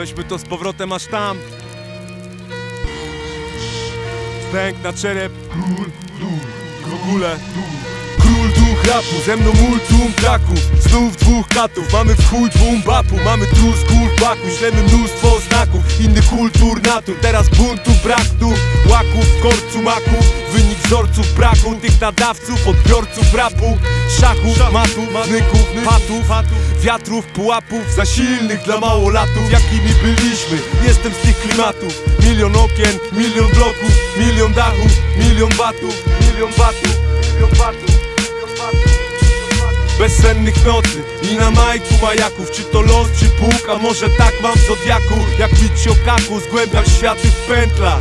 Weźmy to z powrotem aż tam Pęk na czerep W ogóle Król duch rapu, ze mną multum traków Znów dwóch katów, mamy w chuj boom bapu. Mamy trus kulpaku, ślemy mnóstwo znaków. Innych kultur natur, teraz buntu brak tu Łaków w korcu maku Wynik wzorców braku. Tych nadawców, odbiorców rapu. Szachów, matów, znyków, patów. Wiatrów, pułapów Za silnych dla małolatów Jakimi byliśmy, jestem z tych klimatów. Milion okien, milion bloków Milion dachów, Milion batów, milion batów Bezsennych nocy i na majku majaków Czy to los, czy Bóg, a może tak mam w Zodiaku Jak bić okaku, zgłębiam światy w pętlach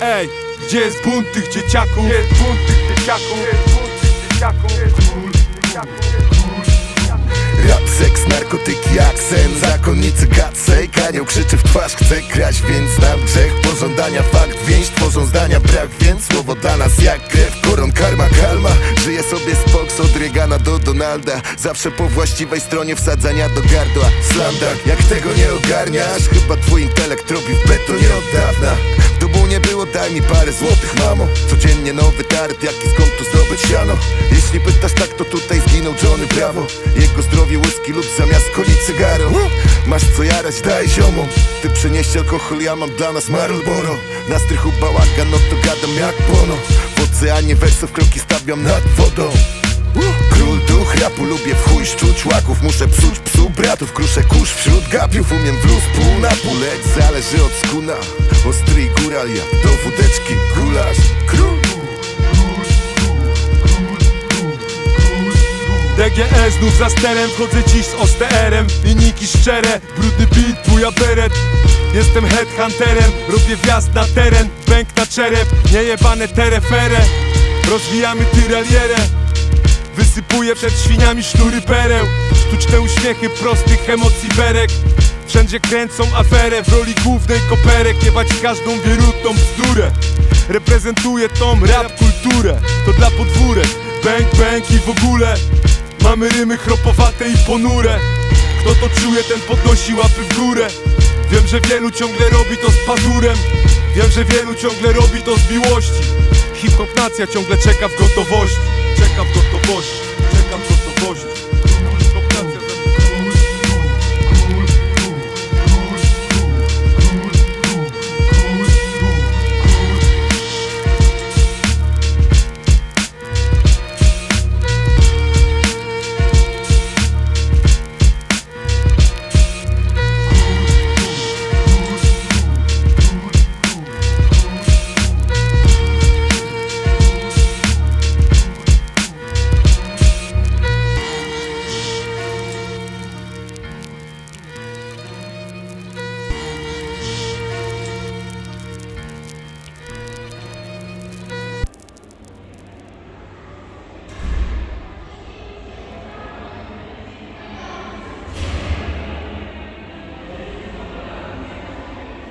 Ej, gdzie jest bunt tych dzieciaków? Gdzie jest bunt tych dzieciaków? Gdzie jest bunt tych dzieciaków? Król, Rap, seks, narkotyki, jak Zakonnicy gatsej, kanioł krzyczy w twarz Chce kraść, więc znam grzech Pożądania. Fakt, więź tworzą zdania Brak, więc słowo dla nas. Jak krew Koron, karma, kalma. Żyję sobie z Fox od Reagana do Donalda. Zawsze po właściwej stronie wsadzania do gardła. Slamdak, jak tego nie ogarniasz? Chyba twój intelekt robi w betonie od dawna daj mi parę złotych, mamo. Codziennie nowy tart, jaki skąd tu zdobyć siano? Jeśli pytasz tak, to tutaj zginął Johnny Bravo. Jego zdrowie whisky lub zamiast coli cygaro Masz co jarać, daj ziomom Ty przynieś alkohol, ja mam dla nas Marlboro. Na strychu bałagan, no to gadam jak Bono W oceanie wersów kroki stawiam nad wodą Król duch rapu, lubię w chuj szczuć łaków. Muszę psuć psu bratów, kruszę kurz wśród gapiów. Umiem w luz pół na pół, zależy od skuna. Ostry i góral, jak do wódeczki gulasz Król DGS znów za sterem, wchodzę dziś z OSTR-em Linijki szczere, brudny beat, buja beret Jestem headhunterem, robię wjazd na teren. Bęk na czerep, niejebane terefere Rozwijamy tyralierę Wysypuję przed świniami sznury pereł. Sztuczne uśmiechy prostych emocji berek. Wszędzie kręcą aferę w roli głównej koperek. Jebać każdą wierutną bzdurę. Reprezentuję tą rap kulturę. To dla podwórek, bęk, bęk i w ogóle. Mamy rymy chropowate i ponure. Kto to czuje ten podnosi łapy w górę. Wiem, że wielu ciągle robi to z pazurem. Wiem, że wielu ciągle robi to z miłości. Hip-hop nacja ciągle czeka w gotowości. Czeka w gotowości, czeka w gotowości